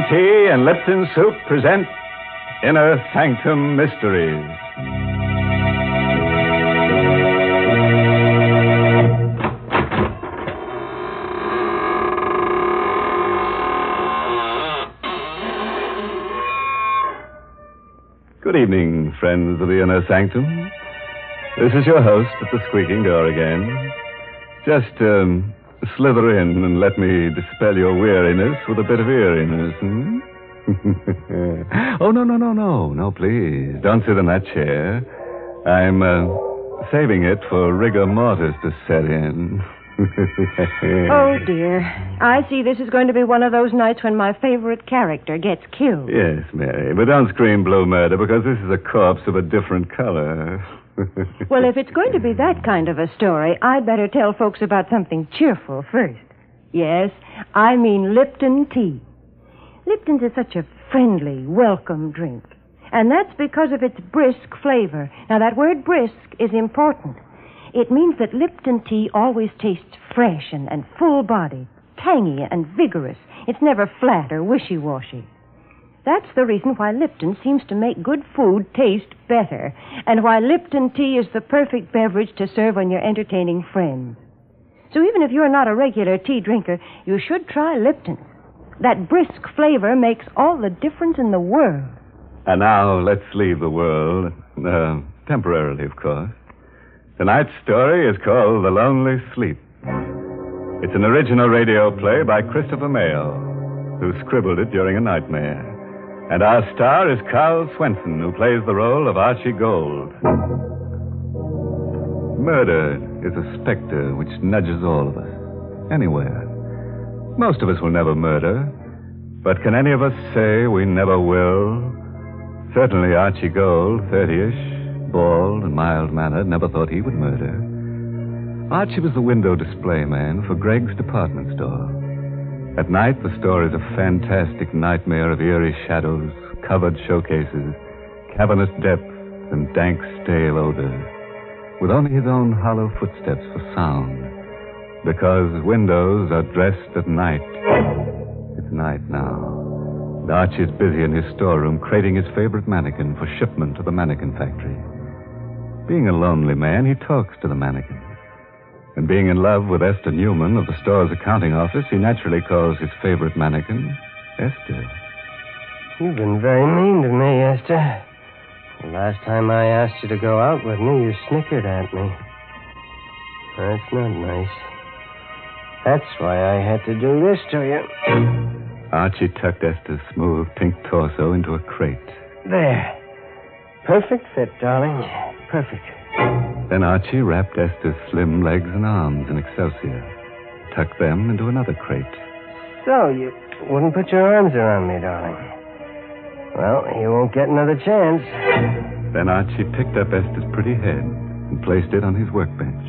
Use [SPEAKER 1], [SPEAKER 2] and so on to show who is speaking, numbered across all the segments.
[SPEAKER 1] Tea and Lipton Soup present Inner Sanctum Mysteries. Good evening, friends of the Inner Sanctum. This is your host at the squeaking door again. Just um, slither in and let me dispel your weariness with a bit of eeriness. Hmm? oh, no, no, no, no. No, please. Don't sit in that chair. I'm uh, saving it for rigor mortis to set in.
[SPEAKER 2] oh, dear. I see this is going to be one of those nights when my favorite character gets killed.
[SPEAKER 1] Yes, Mary, but don't scream blue murder because this is a corpse of a different color.
[SPEAKER 2] well, if it's going to be that kind of a story, I'd better tell folks about something cheerful first. Yes, I mean Lipton tea. Lipton's is such a friendly, welcome drink. And that's because of its brisk flavor. Now, that word brisk is important. It means that Lipton tea always tastes fresh and, and full bodied, tangy and vigorous. It's never flat or wishy washy. That's the reason why Lipton seems to make good food taste better, and why Lipton tea is the perfect beverage to serve on your entertaining friends. So even if you're not a regular tea drinker, you should try Lipton. That brisk flavor makes all the difference in the world.
[SPEAKER 1] And now let's leave the world, uh, temporarily, of course. Tonight's story is called The Lonely Sleep. It's an original radio play by Christopher Mayle, who scribbled it during a nightmare. And our star is Karl Swenson, who plays the role of Archie Gold. Murder is a specter which nudges all of us, anywhere. Most of us will never murder, but can any of us say we never will? Certainly Archie Gold, 30ish, bald and mild mannered, never thought he would murder. Archie was the window display man for Greg's department store. At night, the store is a fantastic nightmare of eerie shadows, covered showcases, cavernous depths, and dank, stale odors, with only his own hollow footsteps for sound. Because windows are dressed at night. It's night now. And Archie's busy in his storeroom crating his favorite mannequin for shipment to the mannequin factory. Being a lonely man, he talks to the mannequin. And being in love with Esther Newman of the store's accounting office, he naturally calls his favorite mannequin Esther.
[SPEAKER 3] You've been very mean to me, Esther. The last time I asked you to go out with me, you snickered at me. That's not nice. That's why I had to do this to you.
[SPEAKER 1] Archie tucked Esther's smooth pink torso into a crate.
[SPEAKER 3] There. Perfect fit, darling. Perfect.
[SPEAKER 1] Then Archie wrapped Esther's slim legs and arms in excelsior, tucked them into another crate.
[SPEAKER 3] So, you wouldn't put your arms around me, darling. Well, you won't get another chance.
[SPEAKER 1] Then Archie picked up Esther's pretty head and placed it on his workbench.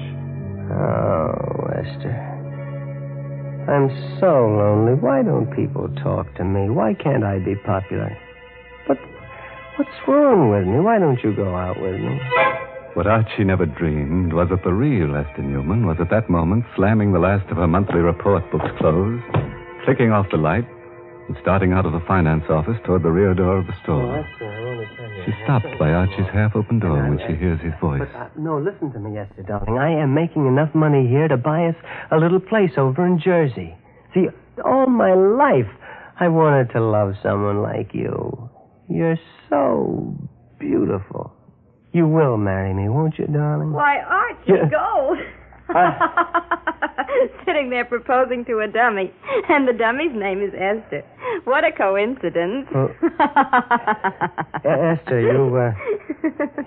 [SPEAKER 3] Oh, Esther. I'm so lonely. Why don't people talk to me? Why can't I be popular? But what's wrong with me? Why don't you go out with me?
[SPEAKER 1] What Archie never dreamed was that the real Esther Newman was at that moment slamming the last of her monthly report books closed, clicking off the light, and starting out of the finance office toward the rear door of the store.
[SPEAKER 3] Esther, I want to tell you.
[SPEAKER 1] She stopped by Archie's half-open door when she hears his voice.
[SPEAKER 3] But, uh, no, listen to me, Esther, darling. I am making enough money here to buy us a little place over in Jersey. See, all my life I wanted to love someone like you. You're so beautiful. You will marry me, won't you, darling?
[SPEAKER 2] Why, Archie
[SPEAKER 3] Yeah.
[SPEAKER 2] Gold. Sitting there proposing to a dummy, and the dummy's name is Esther. What a coincidence.
[SPEAKER 3] Uh, Esther, you, uh,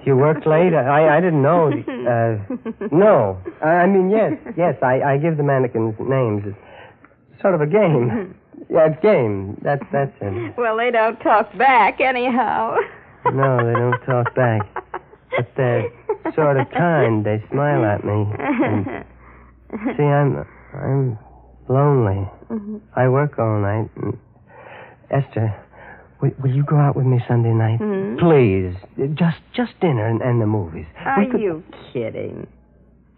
[SPEAKER 3] you worked late? I, I didn't know. Uh, no. I I mean, yes, yes, I, I give the mannequins names. It's sort of a game. Yeah, it's game. That's, that's it.
[SPEAKER 2] well, they don't talk back anyhow.
[SPEAKER 3] No, they don't talk back. But they're sort of kind. They smile at me. And, see, I'm, I'm lonely. I work all night. And, Esther, will, will you go out with me Sunday night?
[SPEAKER 2] Hmm?
[SPEAKER 3] Please. Just, just dinner and, and the movies.
[SPEAKER 2] Are
[SPEAKER 3] could-
[SPEAKER 2] you kidding?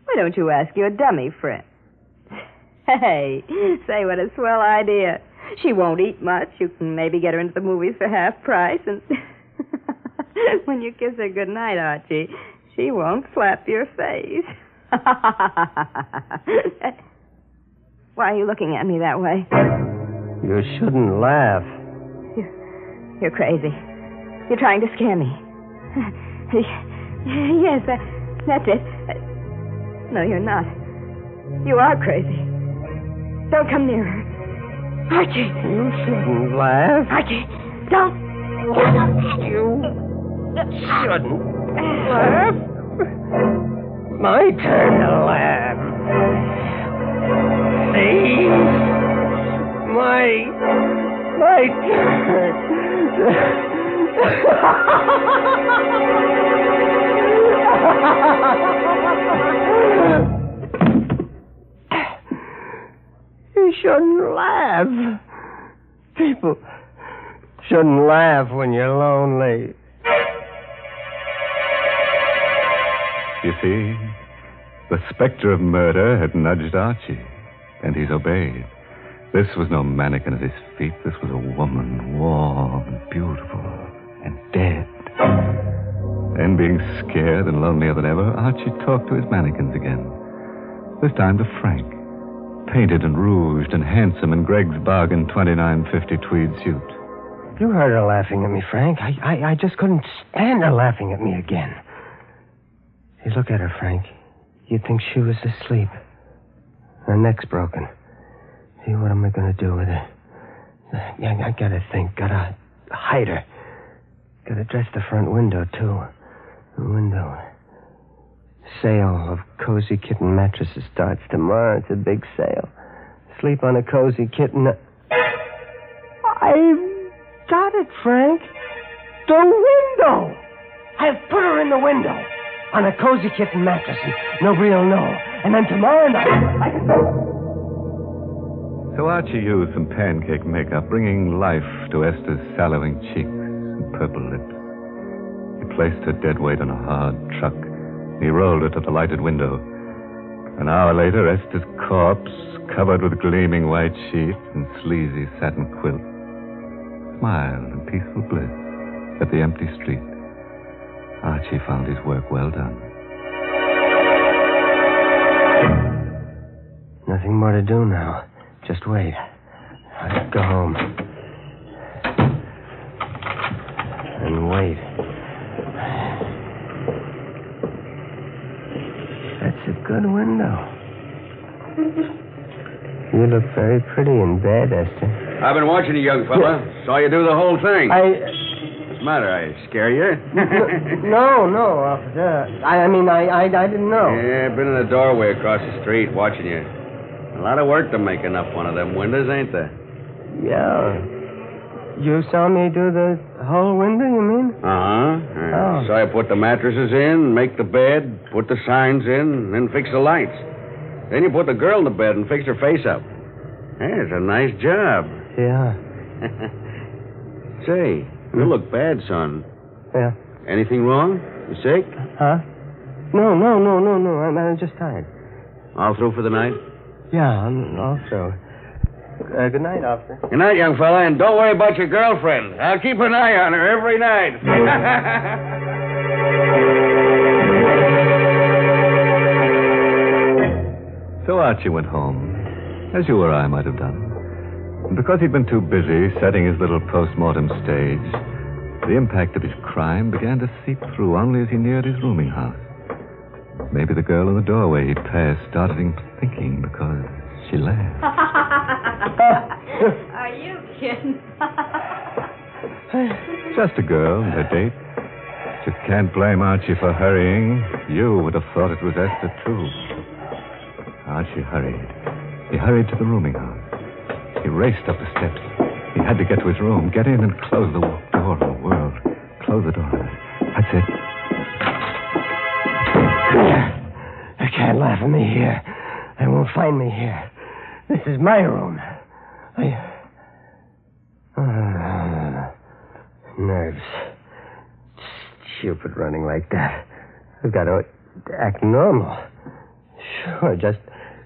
[SPEAKER 2] Why don't you ask your dummy friend? Hey, say what a swell idea.
[SPEAKER 4] she won't eat much. You can maybe get her into the movies for half price. And when you kiss her goodnight, Archie, she won't slap your face. Why are you looking at me that way?
[SPEAKER 3] You shouldn't laugh.
[SPEAKER 4] You, you're crazy. You're trying to scare me. yes, that, that's it. No, you're not. You are crazy. Don't come near her. Archie!
[SPEAKER 3] You shouldn't laugh.
[SPEAKER 4] Archie, don't.
[SPEAKER 3] You shouldn't laugh. My turn to laugh. See? My. My turn. you shouldn't laugh. People shouldn't laugh when you're lonely.
[SPEAKER 1] You see, the specter of murder had nudged Archie, and he's obeyed. This was no mannequin at his feet. This was a woman, warm and beautiful and dead. Then, being scared and lonelier than ever, Archie talked to his mannequins again. This time to Frank, painted and rouged and handsome in Greg's bargain 2950 tweed suit.
[SPEAKER 3] You heard her laughing at me, Frank. I, I, I just couldn't stand her laughing at me again. Look at her, Frank. You'd think she was asleep. Her neck's broken. See, what am I going to do with her? Yeah, I gotta think. Gotta hide her. Gotta dress the front window, too. The window. Sale of cozy kitten mattresses starts tomorrow. It's a big sale. Sleep on a cozy kitten. I've got it, Frank. The window! I've put her in the window on a cozy kitten mattress, and nobody'll know. And then tomorrow night, I.
[SPEAKER 1] So Archie used some pancake makeup, bringing life to Esther's sallowing cheeks and purple lips. He placed her dead weight on a hard truck. He rolled her to the lighted window. An hour later, Esther's corpse, covered with gleaming white sheets and sleazy satin quilts, smiled in peaceful bliss at the empty street. Archie found his work well done.
[SPEAKER 3] Nothing more to do now. Just wait. I'll go home. And wait. That's a good window. You look very pretty in bed, Esther.
[SPEAKER 5] I've been watching you, young fella. Saw you do the whole thing.
[SPEAKER 3] I.
[SPEAKER 5] What's the matter? I scare you?
[SPEAKER 3] No, no, officer. I, I mean, I, I, I didn't know.
[SPEAKER 5] Yeah, been in the doorway across the street watching you. A lot of work to make enough one of them windows, ain't there?
[SPEAKER 3] Yeah. You saw me do the whole window, you mean?
[SPEAKER 5] Uh-huh.
[SPEAKER 3] Oh.
[SPEAKER 5] So I put the mattresses in, make the bed, put the signs in, then fix the lights. Then you put the girl in the bed and fix her face up. Hey, it's a nice job.
[SPEAKER 3] Yeah.
[SPEAKER 5] Say, you look bad, son.
[SPEAKER 3] Yeah.
[SPEAKER 5] Anything wrong? You sick?
[SPEAKER 3] Huh? No, no, no, no, no. I'm, I'm just tired.
[SPEAKER 5] All through for the night?
[SPEAKER 3] Yeah, I'm also. Uh, good night, officer.
[SPEAKER 5] Good night, young fella, and don't worry about your girlfriend. I'll keep an eye on her every night.
[SPEAKER 1] So Archie went home, as you or I might have done. Because he'd been too busy setting his little post-mortem stage, the impact of his crime began to seep through only as he neared his rooming house. Maybe the girl in the doorway he'd passed started him thinking because she laughed.
[SPEAKER 4] Are you kidding?
[SPEAKER 1] Just a girl and her date. You can't blame Archie for hurrying. You would have thought it was Esther, too. Archie hurried. He hurried to the rooming house. Raced up the steps. He had to get to his room, get in and close the door of the world. Close the door. That's it.
[SPEAKER 3] They can't laugh at me here. They won't find me here. This is my room. I. Ah, nerves. Stupid running like that. I've got to act normal. Sure, just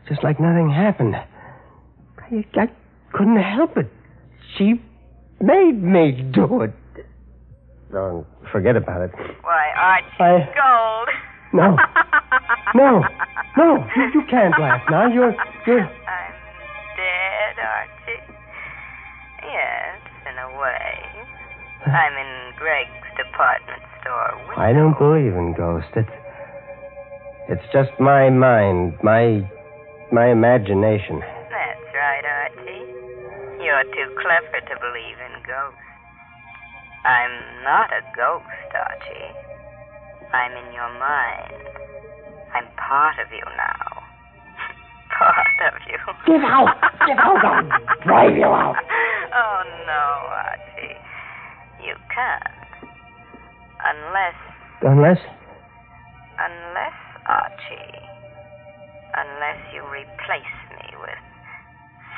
[SPEAKER 3] just like nothing happened. I, I couldn't help it. She made me do it. No, forget about it.
[SPEAKER 4] Why, Archie
[SPEAKER 3] I-
[SPEAKER 4] Gold.
[SPEAKER 3] No. No. No, you, you can't laugh now. You're, you're.
[SPEAKER 4] I'm dead, Archie. Yes, in a way. I'm in Greg's department store. With
[SPEAKER 3] I don't believe in ghosts. It's, it's just my mind, my, my imagination.
[SPEAKER 4] That's right, Archie. You're too clever to believe in ghosts. I'm not a ghost, Archie. I'm in your mind. I'm part of you now. part of you.
[SPEAKER 3] Get out! Get out! I'll drive you out.
[SPEAKER 4] oh, no, Archie. You can't. Unless,
[SPEAKER 3] Unless.
[SPEAKER 4] unless, Archie, unless you replace me with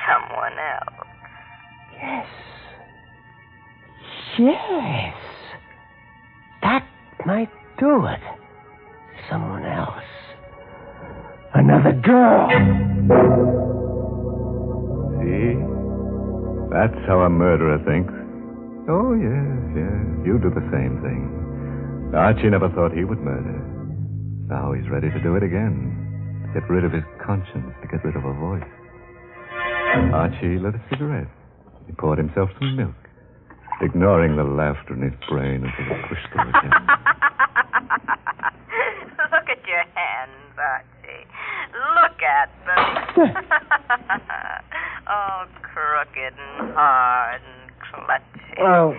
[SPEAKER 4] someone else.
[SPEAKER 3] Yes. Yes. That might do it. Someone else. Another girl.
[SPEAKER 1] See? That's how a murderer thinks. Oh, yes, yes. You do the same thing. Archie never thought he would murder. Now he's ready to do it again. To get rid of his conscience, to get rid of a voice. Archie lit a cigarette. He poured himself some milk, ignoring the laughter in his brain until it pushed through again.
[SPEAKER 4] Look at your hands, Archie. Look at them. All oh, crooked and hard and clutching.
[SPEAKER 3] Oh.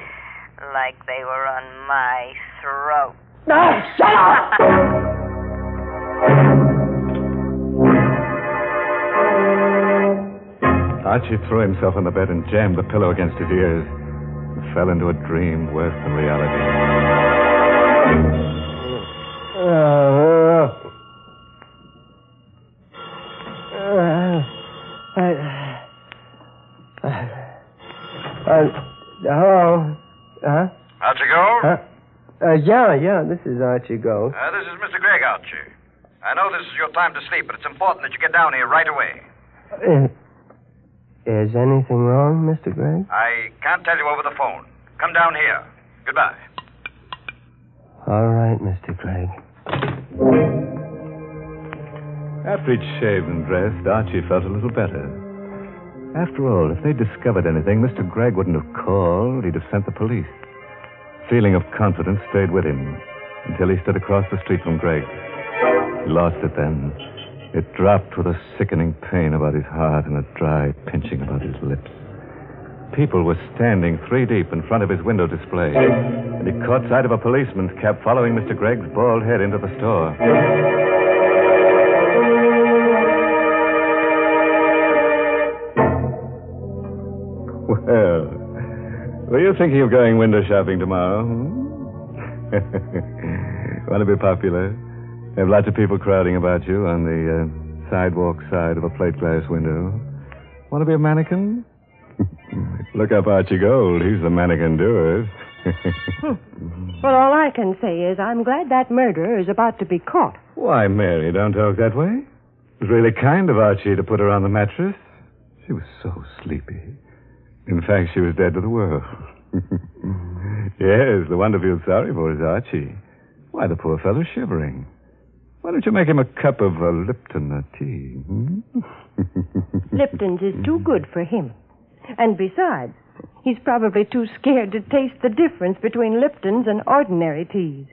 [SPEAKER 1] Archie threw himself on the bed and jammed the pillow against his ears and fell into a dream worse than reality.
[SPEAKER 3] Uh, uh, uh, uh, hello? Huh?
[SPEAKER 6] Archie Gold?
[SPEAKER 3] Huh? Uh, yeah, yeah, this is Archie Gold.
[SPEAKER 6] Uh, this is Mr. Gregg, Archie. I know this is your time to sleep, but it's important that you get down here right away.
[SPEAKER 3] Is anything wrong, Mr. Gregg?
[SPEAKER 6] I can't tell you over the phone. Come down here. Goodbye.
[SPEAKER 3] All right, Mr. Gregg.
[SPEAKER 1] After he'd shaved and dressed, Archie felt a little better. After all, if they'd discovered anything, Mr. Gregg wouldn't have called. He'd have sent the police. Feeling of confidence stayed with him until he stood across the street from Gregg. He lost it then. It dropped with a sickening pain about his heart and a dry pinching about his lips. People were standing three deep in front of his window display, and he caught sight of a policeman's cap following Mr. Gregg's bald head into the store. Well, were you thinking of going window shopping tomorrow? hmm? Want to be popular? Have lots of people crowding about you on the uh, sidewalk side of a plate glass window. Want to be a mannequin? Look up Archie Gold. He's the mannequin doer.
[SPEAKER 2] Well, all I can say is I'm glad that murderer is about to be caught.
[SPEAKER 1] Why, Mary, don't talk that way. It was really kind of Archie to put her on the mattress. She was so sleepy. In fact, she was dead to the world. yes, the one to feel sorry for is Archie. Why, the poor fellow's shivering. Why don't you make him a cup of uh, Lipton uh, tea? Hmm?
[SPEAKER 2] Lipton's is too good for him. And besides, he's probably too scared to taste the difference between Lipton's and ordinary teas.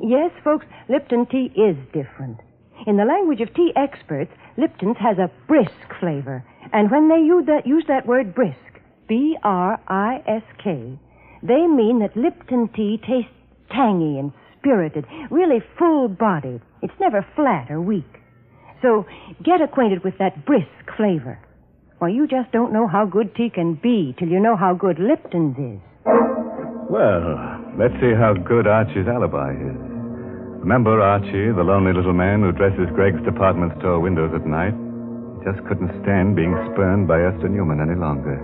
[SPEAKER 2] Yes, folks, Lipton tea is different. In the language of tea experts, Lipton's has a brisk flavor. And when they use that, use that word brisk, B R I S K, they mean that Lipton tea tastes tangy and spirited, really full bodied. It's never flat or weak. So get acquainted with that brisk flavor. Why, you just don't know how good tea can be till you know how good Lipton's is.
[SPEAKER 1] Well, let's see how good Archie's alibi is. Remember Archie, the lonely little man who dresses Greg's department store windows at night? He just couldn't stand being spurned by Esther Newman any longer.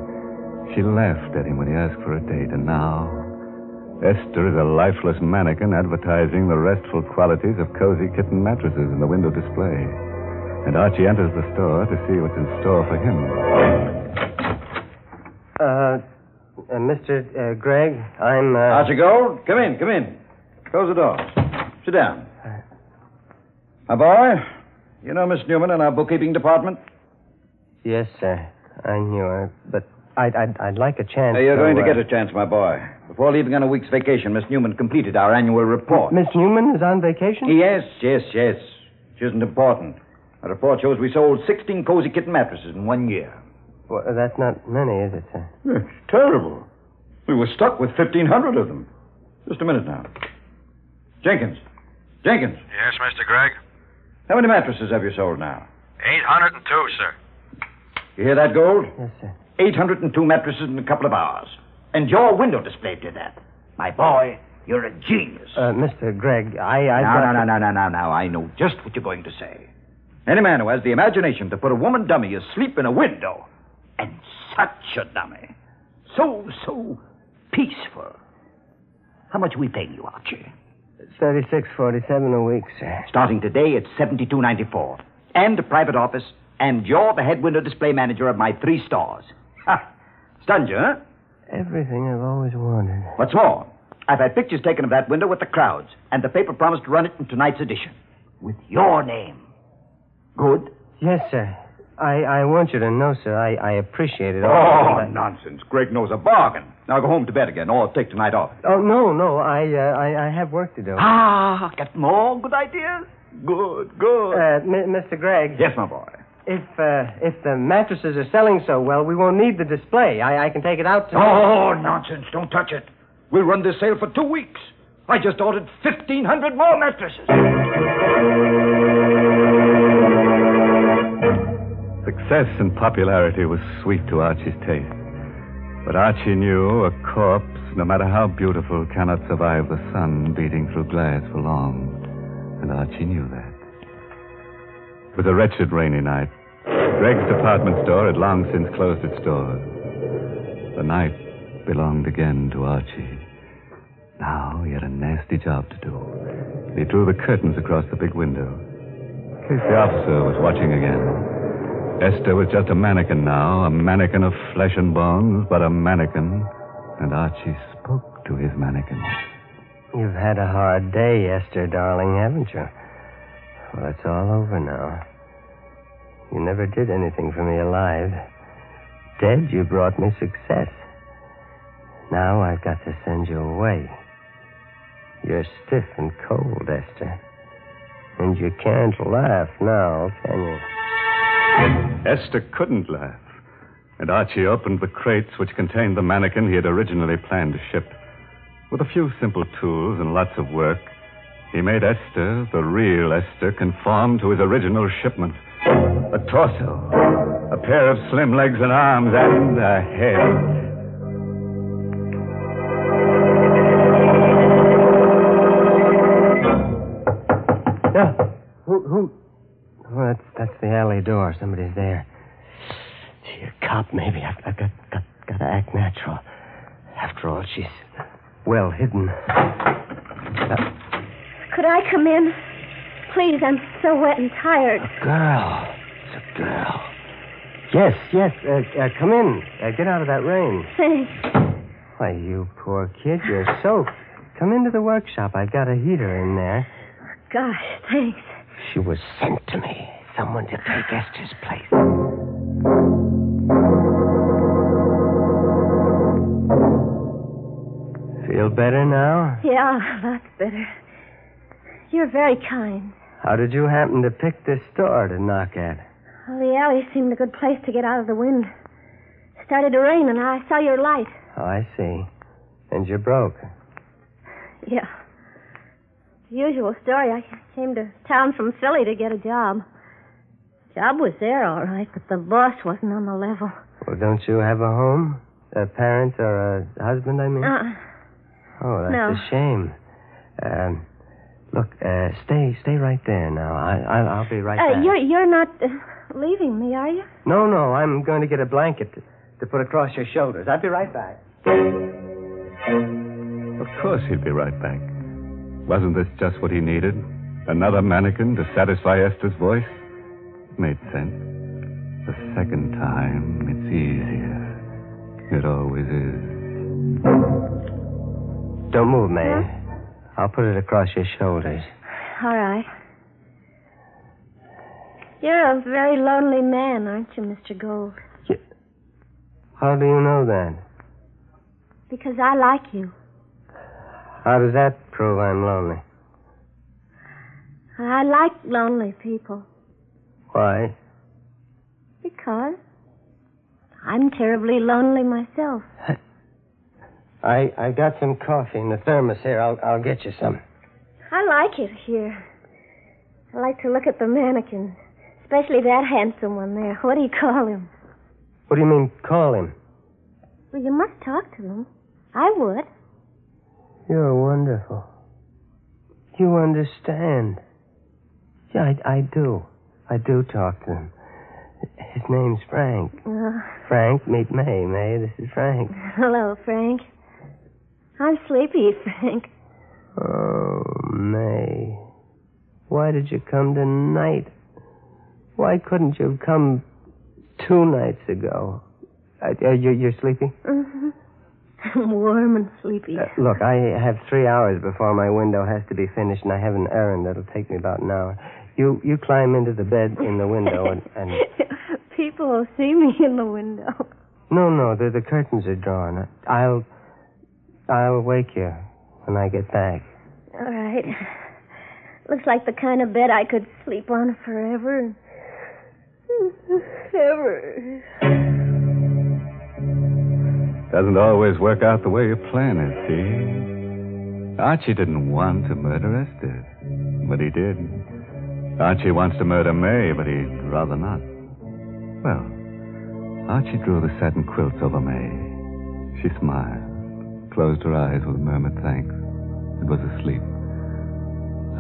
[SPEAKER 1] She laughed at him when he asked for a date, and now Esther is a lifeless mannequin advertising the restful qualities of cozy kitten mattresses in the window display. And Archie enters the store to see what's in store for him.
[SPEAKER 3] Uh, Uh, Mr. Uh, Gregg, I'm. Uh...
[SPEAKER 7] Archie Gold, come in, come in. Close the door. Sit down. My boy, you know Miss Newman in our bookkeeping department?
[SPEAKER 3] Yes, sir. I knew her, but I'd, I'd, I'd like a chance.
[SPEAKER 7] Now, you're
[SPEAKER 3] to,
[SPEAKER 7] going to
[SPEAKER 3] uh,
[SPEAKER 7] get a chance, my boy. Before leaving on a week's vacation, Miss Newman completed our annual report.
[SPEAKER 3] Miss Newman is on vacation?
[SPEAKER 7] Yes, yes, yes. Which isn't important. The report shows we sold 16 cozy kitten mattresses in one year.
[SPEAKER 3] Well, that's not many, is it, sir?
[SPEAKER 7] It's terrible. We were stuck with 1,500 of them. Just a minute now. Jenkins. Jenkins,
[SPEAKER 6] Yes, Mr. Gregg?
[SPEAKER 7] how many mattresses have you sold now?
[SPEAKER 6] 802, sir.
[SPEAKER 7] You hear that, Gold?
[SPEAKER 3] Yes, sir.
[SPEAKER 7] 802 mattresses in a couple of hours. And your window display did that. My boy, you're a genius.
[SPEAKER 3] Uh, Mr. Gregg, I. I
[SPEAKER 7] no, no, no, no, no, no, no. I know just what you're going to say. Any man who has the imagination to put a woman dummy asleep in a window, and such a dummy, so, so peaceful. How much are we paying you, Archie?
[SPEAKER 3] Thirty-six forty-seven a week, sir.
[SPEAKER 7] Starting today, it's seventy-two ninety-four, and a private office, and you're the head window display manager of my three stores. Ha! Stunned you, huh?
[SPEAKER 3] Everything I've always wanted.
[SPEAKER 7] What's more, I've had pictures taken of that window with the crowds, and the paper promised to run it in tonight's edition. With your name. Good?
[SPEAKER 3] Yes, sir. I, I want you to know, sir, I, I appreciate it. all.
[SPEAKER 7] Oh,
[SPEAKER 3] I-
[SPEAKER 7] nonsense. Greg knows a bargain. Now go home to bed again, or take tonight off.
[SPEAKER 3] Oh, no, no. I, uh, I, I have work to do.
[SPEAKER 7] Ah, got more good ideas? Good, good.
[SPEAKER 3] Uh, M- Mr. Gregg,
[SPEAKER 7] yes, my boy.
[SPEAKER 3] If uh, if the mattresses are selling so well, we won't need the display. I, I can take it out to.
[SPEAKER 7] Oh, nonsense. Don't touch it. We'll run this sale for two weeks. I just ordered 1,500 more mattresses.
[SPEAKER 1] Success and popularity was sweet to Archie's taste. But Archie knew a corpse, no matter how beautiful, cannot survive the sun beating through glass for long. And Archie knew that. It was a wretched rainy night. Greg's department store had long since closed its doors. The night belonged again to Archie. Now he had a nasty job to do. He drew the curtains across the big window. In case the officer was watching again. Esther was just a mannequin now, a mannequin of flesh and bones, but a mannequin. And Archie spoke to his mannequin.
[SPEAKER 3] You've had a hard day, Esther, darling, haven't you? Well, it's all over now. You never did anything for me alive. Dead, you brought me success. Now I've got to send you away. You're stiff and cold, Esther. And you can't laugh now, can you?
[SPEAKER 1] Esther couldn't laugh. And Archie opened the crates which contained the mannequin he had originally planned to ship. With a few simple tools and lots of work, he made Esther, the real Esther, conform to his original shipment. A torso, a pair of slim legs and arms, and a head.
[SPEAKER 3] Yeah. Who, who? That's, that's the alley door. Somebody's there. Gee, a cop, maybe. I've, I've got, got, got to act natural. After all, she's well hidden. Uh,
[SPEAKER 8] Could I come in? Please, I'm so wet and tired.
[SPEAKER 3] A girl. It's a girl. Yes, yes. Uh, uh, come in. Uh, get out of that rain.
[SPEAKER 8] Thanks.
[SPEAKER 3] Why, you poor kid, you're soaked. Come into the workshop. I've got a heater in there.
[SPEAKER 8] Gosh, thanks.
[SPEAKER 3] She was sent to me. Someone to take Esther's place. Feel better now?
[SPEAKER 8] Yeah, that's better. You're very kind.
[SPEAKER 3] How did you happen to pick this store to knock at?
[SPEAKER 8] Well, the alley seemed a good place to get out of the wind. Started to rain, and I saw your light.
[SPEAKER 3] Oh, I see. And you're broke.
[SPEAKER 8] Yeah. The usual story. I came to town from Philly to get a job. Job was there, all right, but the boss wasn't on the level.
[SPEAKER 3] Well, don't you have a home? A parent or a husband, I mean?
[SPEAKER 8] Uh,
[SPEAKER 3] oh, that's
[SPEAKER 8] no.
[SPEAKER 3] a shame. Um, look, uh, stay, stay right there now. I, I, I'll be right
[SPEAKER 8] uh,
[SPEAKER 3] back.
[SPEAKER 8] you're you're not uh, leaving me, are you?
[SPEAKER 3] No, no, I'm going to get a blanket to, to put across your shoulders. I'll be right back.
[SPEAKER 1] Of course he'd be right back. Wasn't this just what he needed? Another mannequin to satisfy Esther's voice? Made sense. The second time, it's easier. It always is.
[SPEAKER 3] Don't move, May. I'll put it across your shoulders.
[SPEAKER 8] All right. You're a very lonely man, aren't you, Mr. Gold?
[SPEAKER 3] How do you know that?
[SPEAKER 8] Because I like you.
[SPEAKER 3] How does that prove I'm lonely?
[SPEAKER 8] I like lonely people.
[SPEAKER 3] Why?
[SPEAKER 8] Because I'm terribly lonely myself.
[SPEAKER 3] I I got some coffee in the thermos here. I'll I'll get you some.
[SPEAKER 8] I like it here. I like to look at the mannequins, especially that handsome one there. What do you call him?
[SPEAKER 3] What do you mean, call him?
[SPEAKER 8] Well, you must talk to him. I would.
[SPEAKER 3] You're wonderful. You understand. Yeah, I, I do. I do talk to him. His name's Frank.
[SPEAKER 8] Uh,
[SPEAKER 3] Frank, meet May. May, this is Frank.
[SPEAKER 8] hello, Frank. I'm sleepy, Frank.
[SPEAKER 3] Oh, May. Why did you come tonight? Why couldn't you have come two nights ago? Uh, uh, you, you're sleepy?
[SPEAKER 8] Mm-hmm. I'm warm and sleepy.
[SPEAKER 3] Uh, look, I have three hours before my window has to be finished, and I have an errand that'll take me about an hour. You you climb into the bed in the window and, and
[SPEAKER 8] People will see me in the window.
[SPEAKER 3] no no the the curtains are drawn. I'll I'll wake you when I get back.
[SPEAKER 8] All right. Looks like the kind of bed I could sleep on forever. Ever.
[SPEAKER 1] Doesn't always work out the way you plan it, see? Archie didn't want to murder Esther, but he did. Archie wants to murder May, but he'd rather not. Well, Archie drew the satin quilts over May. She smiled, closed her eyes with a murmured thanks, and was asleep.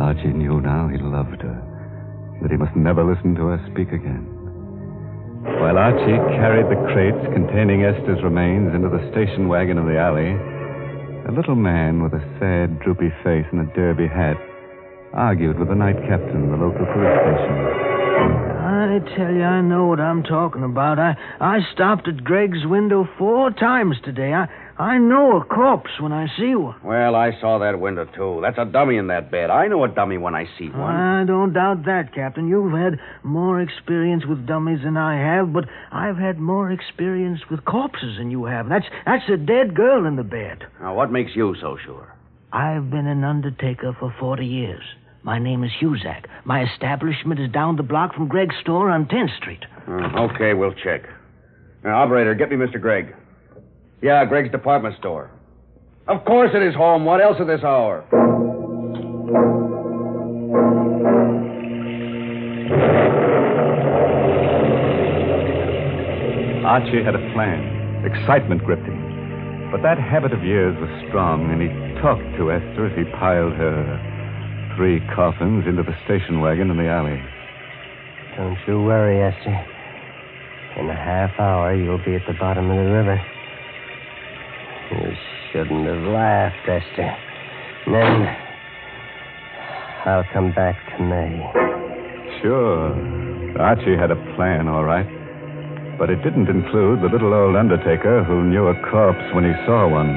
[SPEAKER 1] Archie knew now he loved her, that he must never listen to her speak again. While Archie carried the crates containing Esther's remains into the station wagon of the alley, a little man with a sad, droopy face and a derby hat argued with the night captain of the local police station.
[SPEAKER 9] I tell you, I know what I'm talking about. I I stopped at Greg's window four times today. I I know a corpse when I see one.
[SPEAKER 5] Well, I saw that window, too. That's a dummy in that bed. I know a dummy when I see one.
[SPEAKER 9] I don't doubt that, Captain. You've had more experience with dummies than I have, but I've had more experience with corpses than you have. That's that's a dead girl in the bed.
[SPEAKER 5] Now, what makes you so sure?
[SPEAKER 9] I've been an undertaker for 40 years. My name is Huzak. My establishment is down the block from Greg's store on 10th Street.
[SPEAKER 5] Uh, okay, we'll check. Now, operator, get me Mr. Gregg. Yeah, Greg's department store. Of course it is home. What else at this hour?
[SPEAKER 1] Archie had a plan. Excitement gripped him. But that habit of years was strong, and he talked to Esther as he piled her three coffins into the station wagon in the alley.
[SPEAKER 3] Don't you worry, Esther. In a half hour, you'll be at the bottom of the river. You shouldn't have laughed, Esther. Then I'll come back to May.
[SPEAKER 1] Sure. Archie had a plan, all right. But it didn't include the little old undertaker who knew a corpse when he saw one,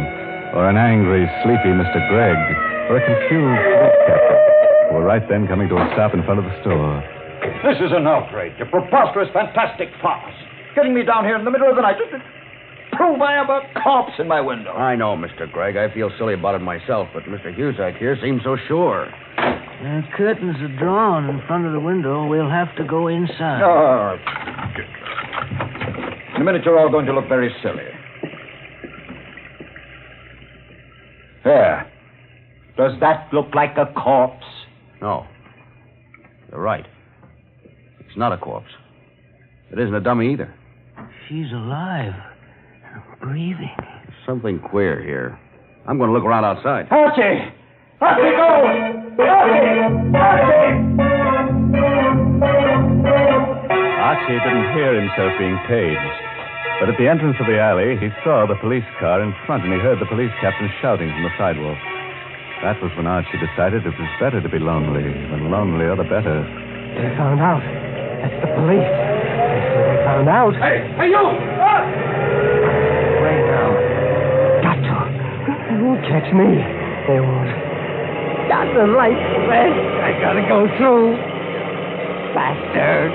[SPEAKER 1] or an angry, sleepy Mr. Gregg, or a confused police captain who were right then coming to a stop in front of the store.
[SPEAKER 7] This is an outrage, a preposterous, fantastic farce. Getting me down here in the middle of the night just to prove I have a corpse in my window.
[SPEAKER 5] I know, Mr. Gregg. I feel silly about it myself, but Mr. Huzak here seems so sure.
[SPEAKER 9] The curtains are drawn in front of the window. We'll have to go inside.
[SPEAKER 7] Oh, in a minute, you're all going to look very silly. There. Does that look like a corpse?
[SPEAKER 5] No. You're right. It's not a corpse. It isn't a dummy either.
[SPEAKER 9] She's alive. Breathing.
[SPEAKER 5] There's something queer here. I'm going to look around outside.
[SPEAKER 7] Archie! Archie, go! Archie! Archie!
[SPEAKER 1] Archie didn't hear himself being paged. But at the entrance of the alley, he saw the police car in front, and he heard the police captain shouting from the sidewalk. That was when Archie decided it was better to be lonely. The lonelier, the better.
[SPEAKER 3] They found out. That's the police. They say they found out.
[SPEAKER 7] Hey, hey, you!
[SPEAKER 3] Right now. Got to. Won't catch me. They won't. Got the light red. I gotta go through. Faster.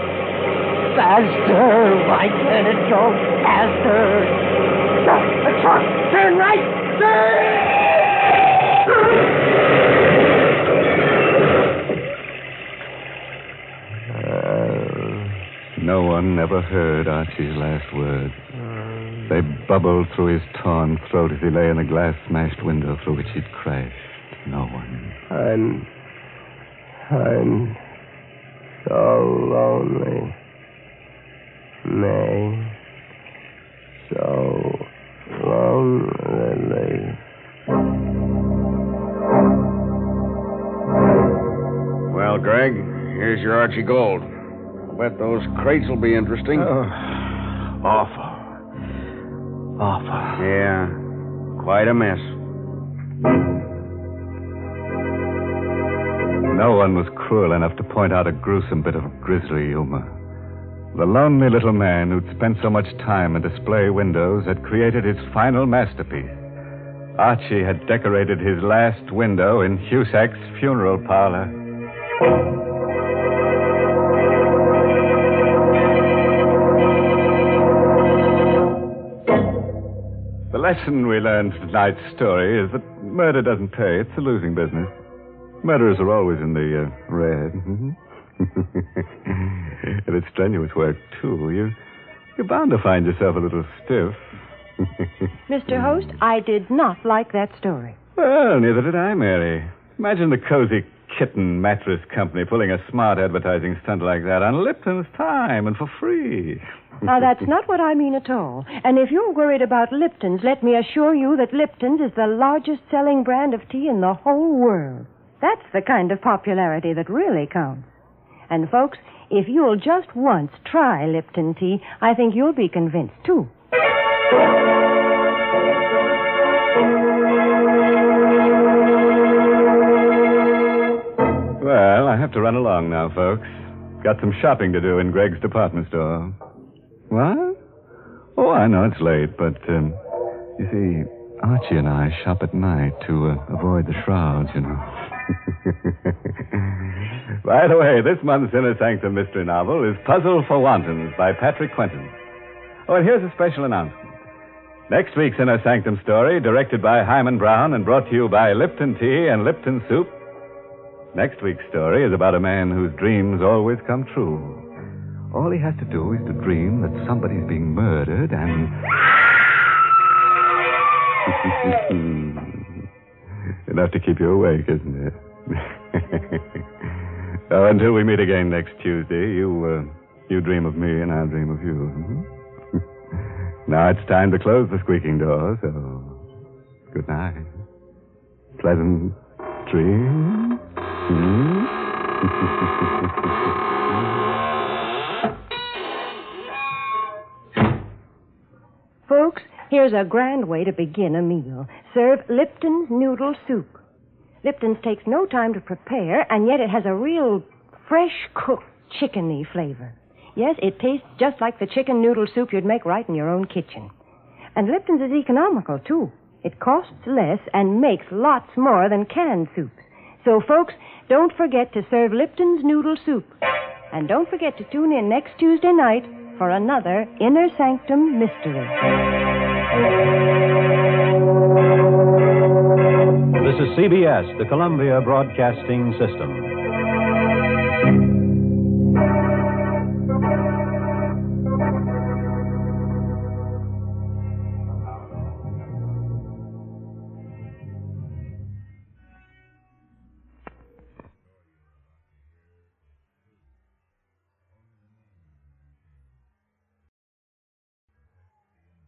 [SPEAKER 3] Faster. Why can't it go faster? The truck. Turn right.
[SPEAKER 1] No one ever heard Archie's last words. Hmm. They bubbled through his torn throat as he lay in the glass smashed window through which he'd crashed. No one.
[SPEAKER 3] I'm. I'm so lonely. May. So lonely.
[SPEAKER 5] Well, Greg, here's your Archie Gold. I bet those crates will be interesting.
[SPEAKER 7] Oh, awful. Awful.
[SPEAKER 5] Yeah, quite a mess.
[SPEAKER 1] No one was cruel enough to point out a gruesome bit of grisly humor. The lonely little man who'd spent so much time in display windows had created his final masterpiece. Archie had decorated his last window in Husack's funeral parlor. Lesson we learned from tonight's story is that murder doesn't pay. It's a losing business. Murderers are always in the uh, red. and it's strenuous work, too. You, you're bound to find yourself a little stiff.
[SPEAKER 2] Mr. Host, I did not like that story.
[SPEAKER 1] well, neither did I, Mary. Imagine the cozy kitten mattress company pulling a smart advertising stunt like that on Lipton's time and for free.
[SPEAKER 2] Now, that's not what I mean at all. And if you're worried about Lipton's, let me assure you that Lipton's is the largest selling brand of tea in the whole world. That's the kind of popularity that really counts. And, folks, if you'll just once try Lipton tea, I think you'll be convinced, too.
[SPEAKER 1] Well, I have to run along now, folks. Got some shopping to do in Greg's department store. What? Oh, I know it's late, but, um, you see, Archie and I shop at night to uh, avoid the shrouds, you know. by the way, this month's Inner Sanctum mystery novel is Puzzle for Wantons by Patrick Quentin. Oh, and here's a special announcement. Next week's Inner Sanctum story, directed by Himan Brown and brought to you by Lipton Tea and Lipton Soup. Next week's story is about a man whose dreams always come true. All he has to do is to dream that somebody's being murdered and. Enough to keep you awake, isn't it? oh, until we meet again next Tuesday, you uh, you dream of me and I'll dream of you. mhm? now it's time to close the squeaking door, so good night. Pleasant dreams. Hmm?
[SPEAKER 2] Folks, here's a grand way to begin a meal. Serve Lipton's noodle soup. Lipton's takes no time to prepare, and yet it has a real fresh cooked chickeny flavor. Yes, it tastes just like the chicken noodle soup you'd make right in your own kitchen. And Lipton's is economical, too. It costs less and makes lots more than canned soups. So, folks, don't forget to serve Lipton's noodle soup. And don't forget to tune in next Tuesday night for another Inner Sanctum Mystery.
[SPEAKER 10] This is CBS, the Columbia Broadcasting System.